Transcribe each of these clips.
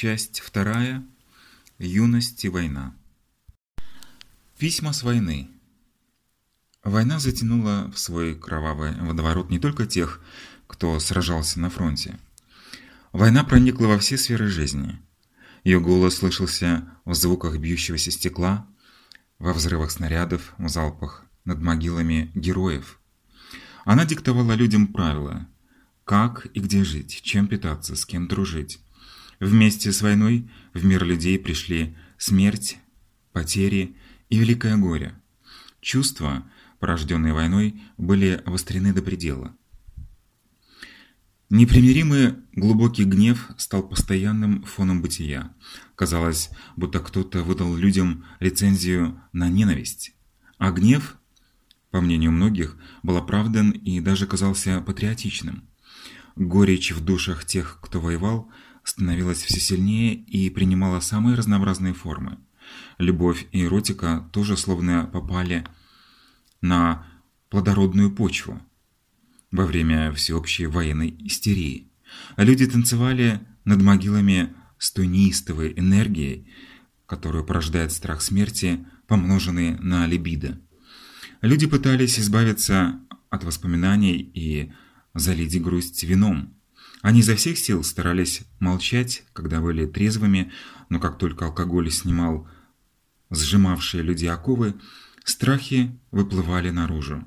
Часть вторая. Юность и война. Письма с войны. Война затянула в свой кровавый водоворот не только тех, кто сражался на фронте. Война проникла во все сферы жизни. Ее голос слышался в звуках бьющегося стекла, во взрывах снарядов, в залпах над могилами героев. Она диктовала людям правила, как и где жить, чем питаться, с кем дружить. Вместе с войной в мир людей пришли смерть, потери и великое горе. Чувства, порожденные войной, были обострены до предела. Непримиримый глубокий гнев стал постоянным фоном бытия. Казалось, будто кто-то выдал людям лицензию на ненависть. А гнев, по мнению многих, был оправдан и даже казался патриотичным. Горечь в душах тех, кто воевал, становилась все сильнее и принимала самые разнообразные формы. Любовь и эротика тоже словно попали на плодородную почву во время всеобщей военной истерии. Люди танцевали над могилами с той энергией, которую порождает страх смерти, помноженный на либидо. Люди пытались избавиться от воспоминаний и залить грусть вином. Они изо всех сил старались молчать, когда были трезвыми, но как только алкоголь снимал сжимавшие людей оковы, страхи выплывали наружу.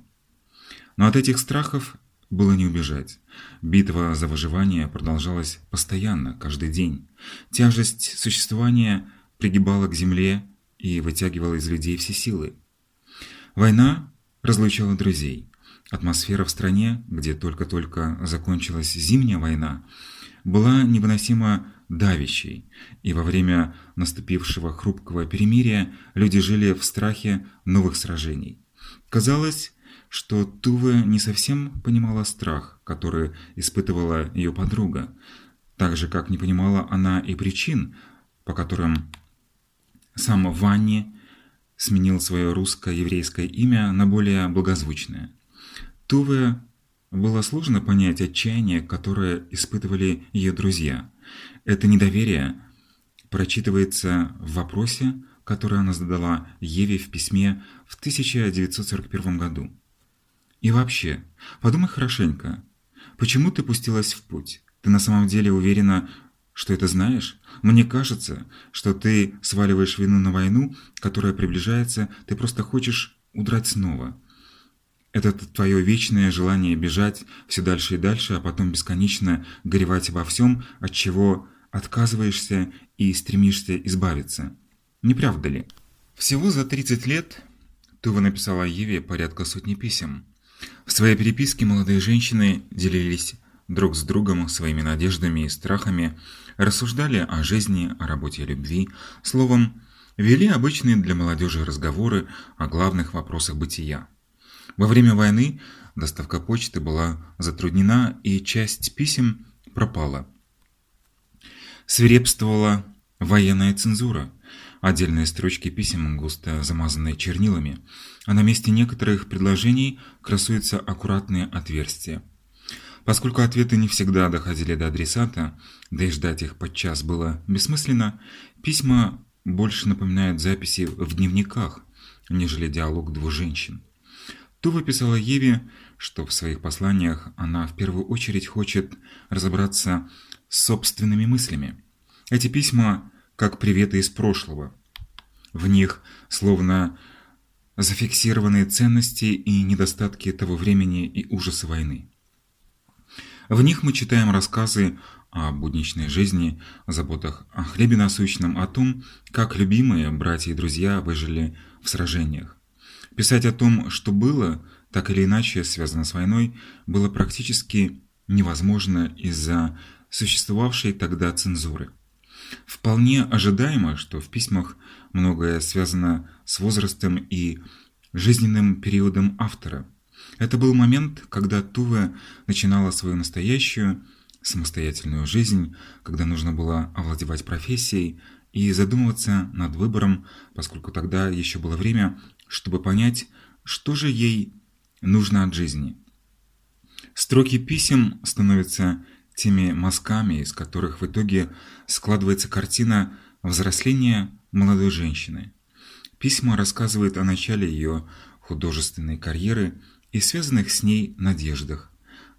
Но от этих страхов было не убежать. Битва за выживание продолжалась постоянно, каждый день. Тяжесть существования пригибала к земле и вытягивала из людей все силы. Война разлучала друзей. Атмосфера в стране, где только-только закончилась зимняя война, была невыносимо давящей, и во время наступившего хрупкого перемирия люди жили в страхе новых сражений. Казалось, что Туве не совсем понимала страх, который испытывала ее подруга, так же, как не понимала она и причин, по которым сам Ванни сменил свое русско-еврейское имя на более благозвучное. Туве было сложно понять отчаяние, которое испытывали ее друзья. Это недоверие прочитывается в вопросе, который она задала Еве в письме в 1941 году. И вообще, подумай хорошенько, почему ты пустилась в путь? Ты на самом деле уверена, что это знаешь? Мне кажется, что ты сваливаешь вину на войну, которая приближается, ты просто хочешь удрать снова. Это твое вечное желание бежать все дальше и дальше, а потом бесконечно горевать обо всем, от чего отказываешься и стремишься избавиться. Не правда ли? Всего за 30 лет Тува написала Еве порядка сотни писем. В своей переписке молодые женщины делились друг с другом своими надеждами и страхами, рассуждали о жизни, о работе и любви, словом, вели обычные для молодежи разговоры о главных вопросах бытия. Во время войны доставка почты была затруднена, и часть писем пропала. Свирепствовала военная цензура. Отдельные строчки писем густо замазанные чернилами, а на месте некоторых предложений красуются аккуратные отверстия. Поскольку ответы не всегда доходили до адресата, да и ждать их подчас было бессмысленно, письма больше напоминают записи в дневниках, нежели диалог двух женщин. Тува писала Еве, что в своих посланиях она в первую очередь хочет разобраться с собственными мыслями. Эти письма как приветы из прошлого. В них словно зафиксированные ценности и недостатки того времени и ужасы войны. В них мы читаем рассказы о будничной жизни, о заботах о хлебе насущном, о том, как любимые братья и друзья выжили в сражениях. Писать о том, что было, так или иначе связано с войной, было практически невозможно из-за существовавшей тогда цензуры. Вполне ожидаемо, что в письмах многое связано с возрастом и жизненным периодом автора. Это был момент, когда Туве начинала свою настоящую, самостоятельную жизнь, когда нужно было овладевать профессией и задумываться над выбором, поскольку тогда еще было время чтобы понять, что же ей нужно от жизни. Строки писем становятся теми мазками, из которых в итоге складывается картина взросления молодой женщины. Письма рассказывают о начале ее художественной карьеры и связанных с ней надеждах,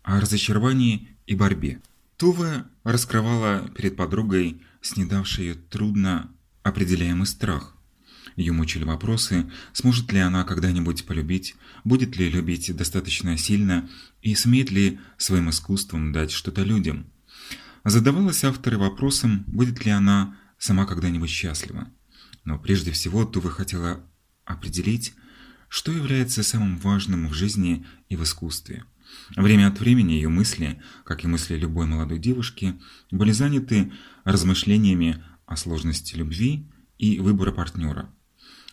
о разочаровании и борьбе. Тува раскрывала перед подругой снедавший ее трудно определяемый страх. Ее мучили вопросы, сможет ли она когда-нибудь полюбить, будет ли любить достаточно сильно и сумеет ли своим искусством дать что-то людям. Задавалась авторы вопросом, будет ли она сама когда-нибудь счастлива. Но прежде всего Тува хотела определить, что является самым важным в жизни и в искусстве. Время от времени ее мысли, как и мысли любой молодой девушки, были заняты размышлениями о сложности любви и выбора партнера.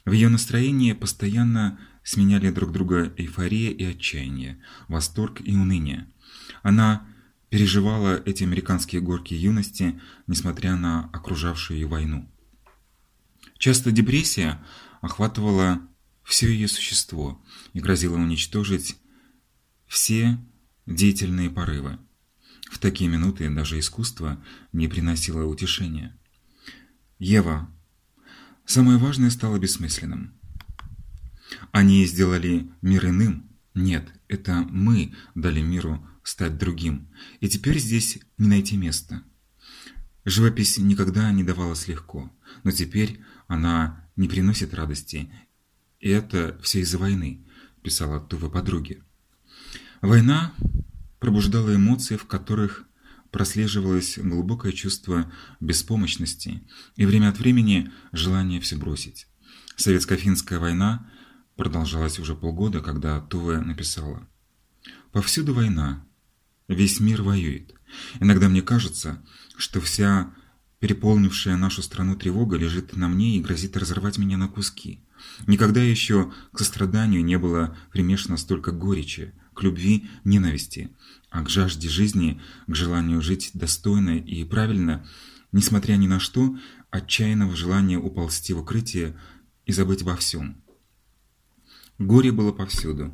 В ее настроении постоянно сменяли друг друга эйфория и отчаяние, восторг и уныние. Она переживала эти американские горки юности, несмотря на окружавшую ее войну. Часто депрессия охватывала все ее существо и грозила уничтожить все деятельные порывы. В такие минуты даже искусство не приносило утешения. Ева. Самое важное стало бессмысленным. Они сделали мир иным? Нет, это мы дали миру стать другим. И теперь здесь не найти места. Живопись никогда не давалась легко, но теперь она не приносит радости. И это все из-за войны, писала Тува подруге. Война пробуждала эмоции, в которых прослеживалось глубокое чувство беспомощности и время от времени желание все бросить. Советско-финская война продолжалась уже полгода, когда Туве написала «Повсюду война, весь мир воюет. Иногда мне кажется, что вся переполнившая нашу страну тревога лежит на мне и грозит разорвать меня на куски. Никогда еще к состраданию не было примешано столько горечи, к любви ненависти, а к жажде жизни, к желанию жить достойно и правильно, несмотря ни на что, отчаянного желания уползти в укрытие и забыть обо всем. Горе было повсюду.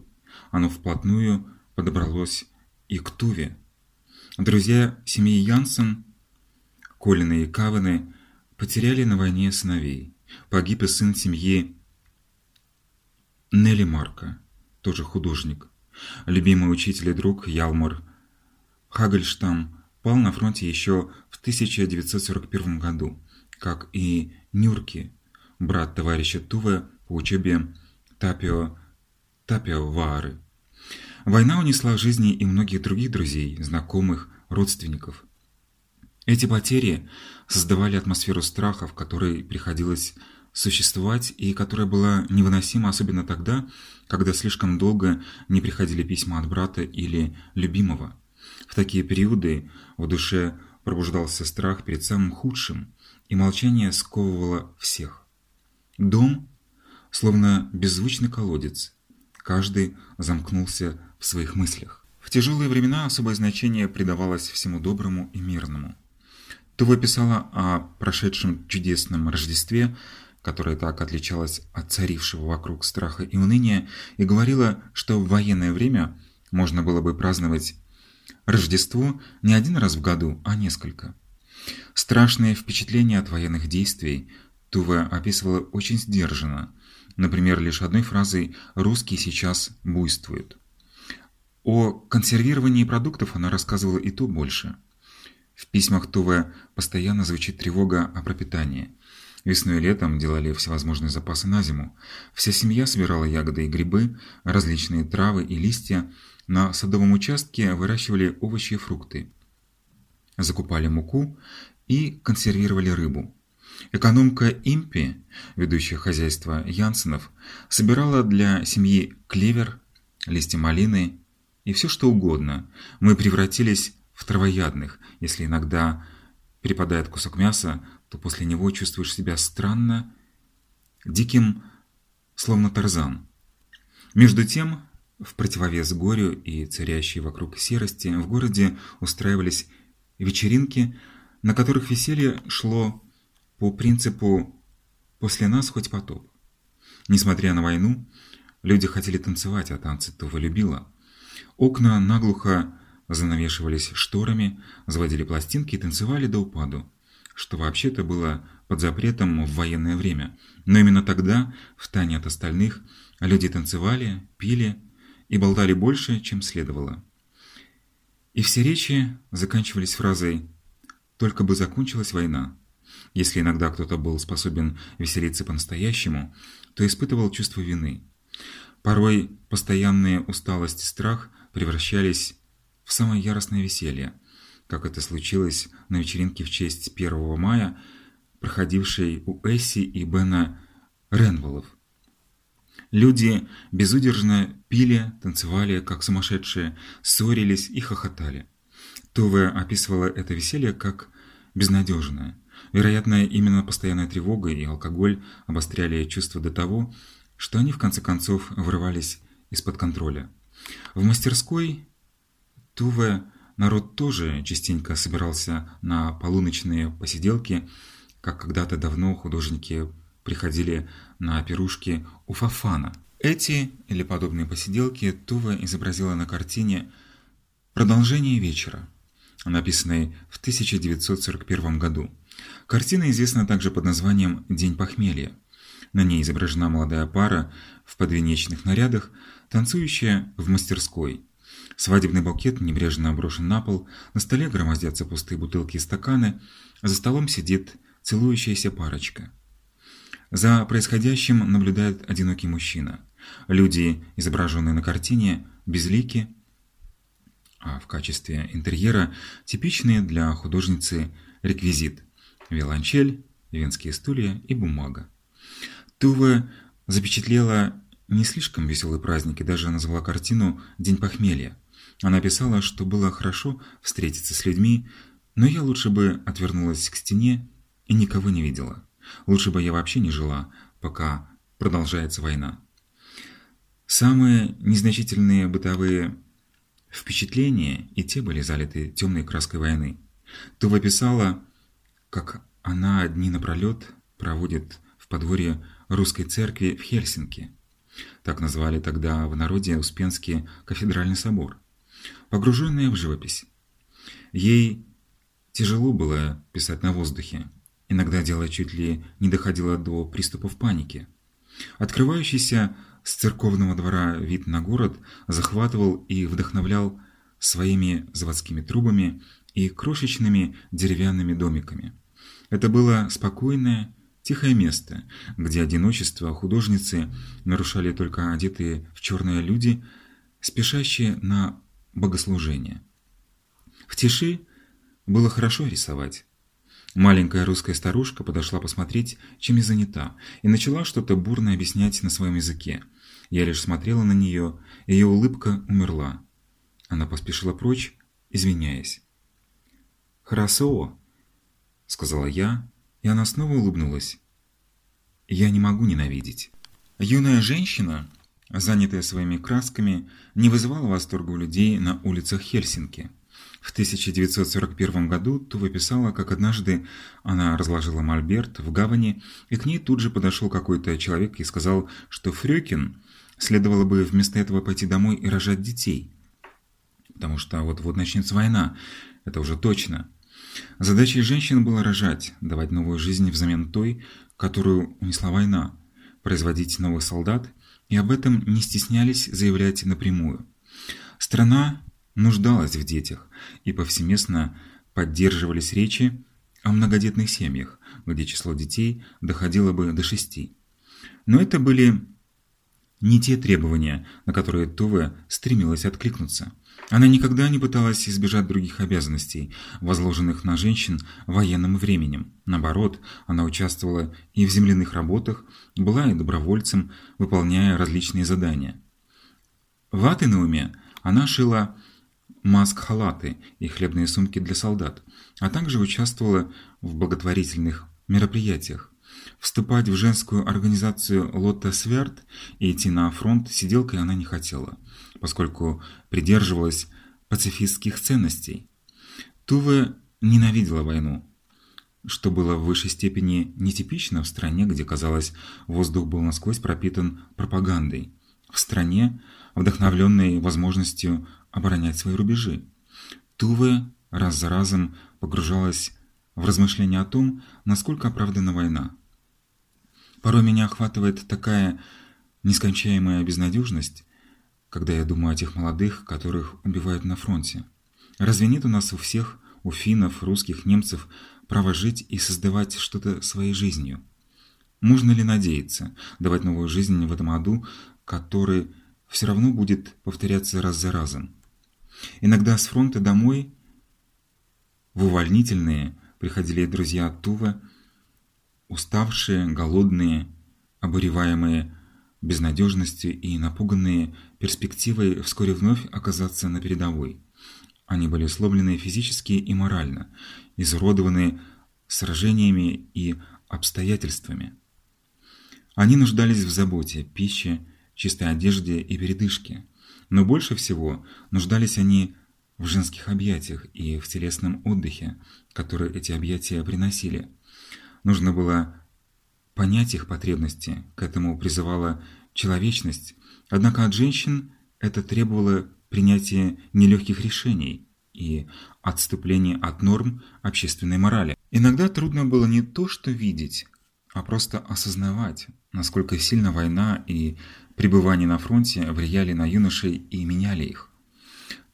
Оно вплотную подобралось и к Туве. Друзья семьи Янсен, Колины и Каваны, потеряли на войне сыновей. Погиб и сын семьи Нелли Марка, тоже художник. Любимый учитель и друг Ялмар Хагельштам пал на фронте еще в 1941 году, как и Нюрки, брат товарища Туве по учебе Тапио Тапио Ваары. Война унесла жизни и многих других друзей, знакомых, родственников. Эти потери создавали атмосферу страха, в которой приходилось существовать и которая была невыносима особенно тогда, когда слишком долго не приходили письма от брата или любимого. В такие периоды в душе пробуждался страх перед самым худшим, и молчание сковывало всех. Дом, словно беззвучный колодец, каждый замкнулся в своих мыслях. В тяжелые времена особое значение придавалось всему доброму и мирному. Тува писала о прошедшем чудесном Рождестве, которая так отличалась от царившего вокруг страха и уныния, и говорила, что в военное время можно было бы праздновать Рождество не один раз в году, а несколько. Страшные впечатления от военных действий Тува описывала очень сдержанно, например, лишь одной фразой «русские сейчас буйствуют». О консервировании продуктов она рассказывала и то больше. В письмах Тува постоянно звучит тревога о пропитании – Весной и летом делали всевозможные запасы на зиму. Вся семья собирала ягоды и грибы, различные травы и листья. На садовом участке выращивали овощи и фрукты. Закупали муку и консервировали рыбу. Экономка Импи, ведущая хозяйство Янсенов, собирала для семьи клевер, листья малины и все что угодно. Мы превратились в травоядных, если иногда перепадает кусок мяса, то после него чувствуешь себя странно, диким, словно тарзан. Между тем, в противовес горю и царящей вокруг серости, в городе устраивались вечеринки, на которых веселье шло по принципу «после нас хоть потоп». Несмотря на войну, люди хотели танцевать, а танцы Тува любила. Окна наглухо занавешивались шторами, заводили пластинки и танцевали до упаду, что вообще-то было под запретом в военное время. Но именно тогда, в тайне от остальных, люди танцевали, пили и болтали больше, чем следовало. И все речи заканчивались фразой «Только бы закончилась война». Если иногда кто-то был способен веселиться по-настоящему, то испытывал чувство вины. Порой постоянная усталость и страх превращались в самое яростное веселье, как это случилось на вечеринке в честь 1 мая, проходившей у Эсси и Бена Ренволов. Люди безудержно пили, танцевали, как сумасшедшие, ссорились и хохотали. Туве описывала это веселье как безнадежное. Вероятно, именно постоянная тревога и алкоголь обостряли чувства до того, что они в конце концов вырывались из-под контроля. В мастерской Туве народ тоже частенько собирался на полуночные посиделки, как когда-то давно художники приходили на пирушки у Фафана. Эти или подобные посиделки Тува изобразила на картине «Продолжение вечера», написанной в 1941 году. Картина известна также под названием «День похмелья». На ней изображена молодая пара в подвенечных нарядах, танцующая в мастерской. Свадебный букет небрежно брошен на пол, на столе громоздятся пустые бутылки и стаканы, за столом сидит целующаяся парочка. За происходящим наблюдает одинокий мужчина. Люди, изображенные на картине, безлики, а в качестве интерьера типичные для художницы реквизит – виолончель, венские стулья и бумага. Тува запечатлела не слишком веселый праздник и даже назвала картину «День похмелья». Она писала, что было хорошо встретиться с людьми, но я лучше бы отвернулась к стене и никого не видела. Лучше бы я вообще не жила, пока продолжается война. Самые незначительные бытовые впечатления и те были залиты темной краской войны. Тува писала, как она дни напролет проводит в подворье русской церкви в Хельсинки. Так назвали тогда в народе Успенский кафедральный собор. Погруженная в живопись. Ей тяжело было писать на воздухе. Иногда дело чуть ли не доходило до приступов паники. Открывающийся с церковного двора вид на город захватывал и вдохновлял своими заводскими трубами и крошечными деревянными домиками. Это было спокойное, тихое место, где одиночество художницы нарушали только одетые в черные люди, спешащие на богослужение. В тиши было хорошо рисовать. Маленькая русская старушка подошла посмотреть, чем я занята, и начала что-то бурно объяснять на своем языке. Я лишь смотрела на нее, ее улыбка умерла. Она поспешила прочь, извиняясь. «Хорошо», — сказала я, и она снова улыбнулась. «Я не могу ненавидеть». Юная женщина, занятая своими красками, не вызывала восторга у людей на улицах Хельсинки. В 1941 году Тува писала, как однажды она разложила мольберт в гавани, и к ней тут же подошел какой-то человек и сказал, что Фрёкин следовало бы вместо этого пойти домой и рожать детей. Потому что вот-вот начнется война, это уже точно. Задачей женщин было рожать, давать новую жизнь взамен той, которую унесла война, производить новых солдат, и об этом не стеснялись заявлять напрямую. Страна нуждалась в детях, и повсеместно поддерживались речи о многодетных семьях, где число детей доходило бы до шести. Но это были не те требования, на которые Туве стремилась откликнуться. Она никогда не пыталась избежать других обязанностей, возложенных на женщин военным временем. Наоборот, она участвовала и в земляных работах, была и добровольцем, выполняя различные задания. В Атенауме она шила маск-халаты и хлебные сумки для солдат, а также участвовала в благотворительных мероприятиях. Вступать в женскую организацию Лотта Сверд и идти на фронт сиделкой она не хотела, поскольку придерживалась пацифистских ценностей. Туве ненавидела войну, что было в высшей степени нетипично в стране, где, казалось, воздух был насквозь пропитан пропагандой. В стране, вдохновленной возможностью оборонять свои рубежи. Туве раз за разом погружалась в размышления о том, насколько оправдана война. Порой меня охватывает такая нескончаемая безнадежность, когда я думаю о тех молодых, которых убивают на фронте. Разве нет у нас у всех, у финнов, русских, немцев, право жить и создавать что-то своей жизнью? Можно ли надеяться давать новую жизнь в этом аду, который все равно будет повторяться раз за разом? Иногда с фронта домой в увольнительные приходили друзья Тува, уставшие, голодные, обуреваемые безнадежностью и напуганные перспективой вскоре вновь оказаться на передовой. Они были сломлены физически и морально, изуродованы сражениями и обстоятельствами. Они нуждались в заботе, пище, чистой одежде и передышке, но больше всего нуждались они в женских объятиях и в телесном отдыхе, который эти объятия приносили. Нужно было понять их потребности, к этому призывала человечность, однако от женщин это требовало принятия нелегких решений и отступления от норм общественной морали. Иногда трудно было не то что видеть, а просто осознавать, насколько сильно война и пребывание на фронте влияли на юношей и меняли их.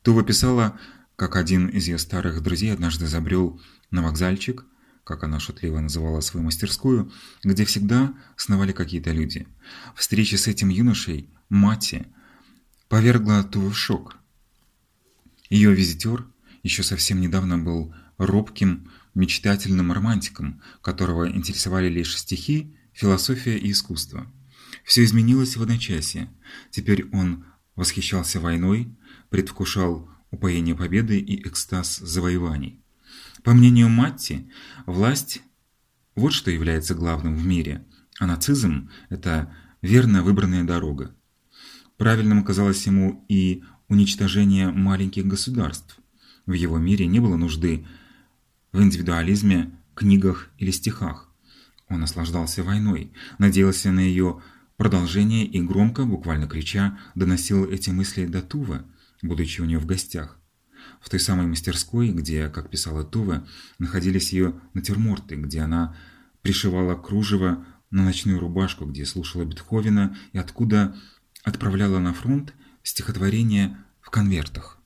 Тува писала, как один из ее старых друзей однажды забрел на вокзальчик, как она шутливо называла свою мастерскую, где всегда сновали какие-то люди. Встреча с этим юношей, Мати, повергла Туву в шок. Ее визитер еще совсем недавно был робким, мечтательным романтиком, которого интересовали лишь стихи, философия и искусство. Все изменилось в одночасье. Теперь он восхищался войной, предвкушал упоение победы и экстаз завоеваний. По мнению Матти, власть – вот что является главным в мире, а нацизм – это верно выбранная дорога. Правильным казалось ему и уничтожение маленьких государств. В его мире не было нужды в индивидуализме, книгах или стихах. Он наслаждался войной, надеялся на ее продолжение и громко, буквально крича, доносил эти мысли до Тувы, будучи у нее в гостях. В той самой мастерской, где, как писала Тува, находились ее натюрморты, где она пришивала кружево на ночную рубашку, где слушала Бетховена и откуда отправляла на фронт стихотворения в конвертах.